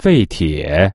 废铁。